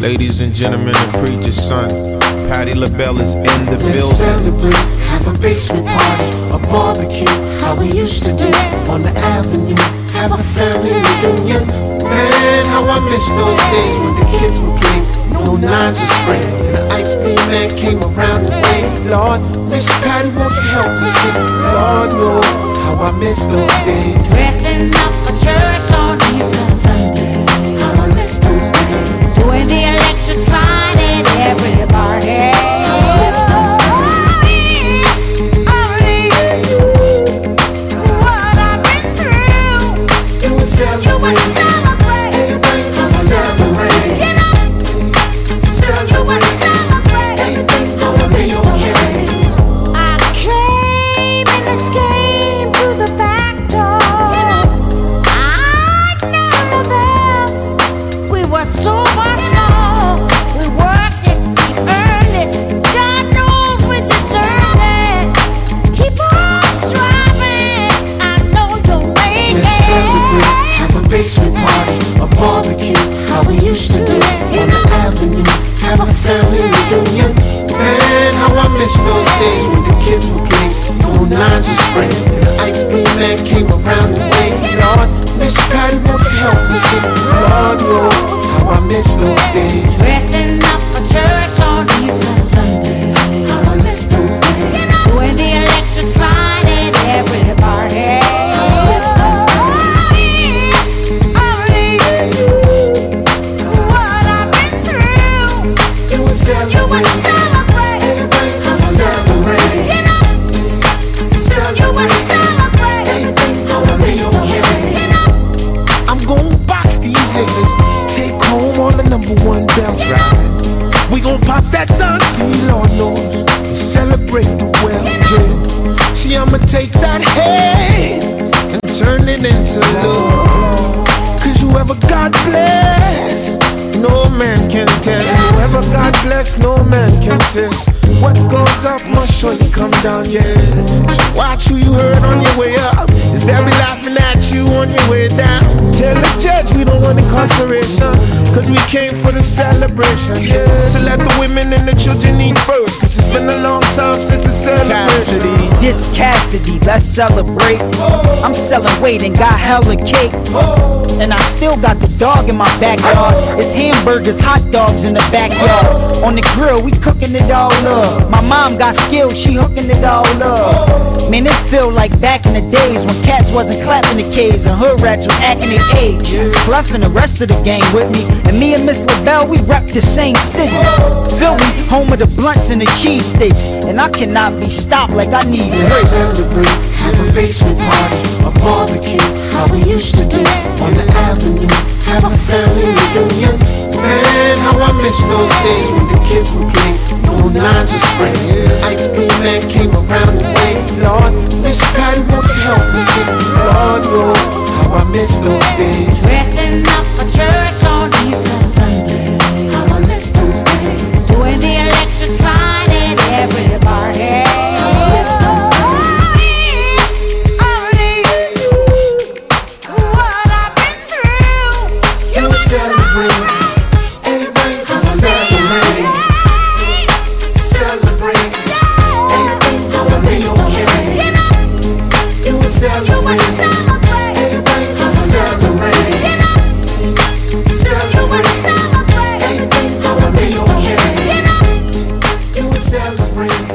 Ladies and gentlemen, the preacher's son, Patti LaBelle is in the Let's building. celebrate, have a basement party, a barbecue, how we used to do on the avenue. Have a family reunion. Man, how I miss those days when the kids would play. No nines of spring, and the ice cream man came around the way. Lord, Miss Patti, won't you help me sing? Lord knows how I miss those days. Dressing up for church on Easter Sunday. How I miss those days. Celebrate. A barbecue, how we used to do on the avenue. Have a family reunion. Man, how I miss those days when the kids would play no nines of spring. And the ice cream man came around the way. Lord, Miss Patti, won't you help me sing? Lord knows how I miss those days. That done, Lord knows. And celebrate the well, yeah. See, I'ma take that hate and turn it into love. Cause whoever God bless, no man can tell. Whoever God bless, no man can test. What goes up must surely come down, yeah. So watch who you heard on your way up. Is they be laughing at you on your way down? Tell the judge we don't want incarceration. Cause we came for the celebration, yeah. So let the women and the children eat first. Cause it's been a long time since the celebration. Cassidy. This Cassidy, let's celebrate. I'm selling weight and got hella cake. And I still got the dog in my backyard. It's hamburgers, hot dogs in the backyard. On the grill, we cooking it all up. My mom got skills, she hooking it all up. Man, it feel like back in the days when cats wasn't clapping the K's and hood rats was acting their age. Fluff and the rest of the gang with me. And me and Miss LaBelle, we rep the same city. Philly, home of the blunts and the cheese cheesesteaks. And I cannot be stopped like I need celebrate, have a basement party, a barbecue, how we used to do on the avenue. Have a family reunion. Man, how I miss those days when the kids would play no nines spring. The ice cream man came around Celebrate.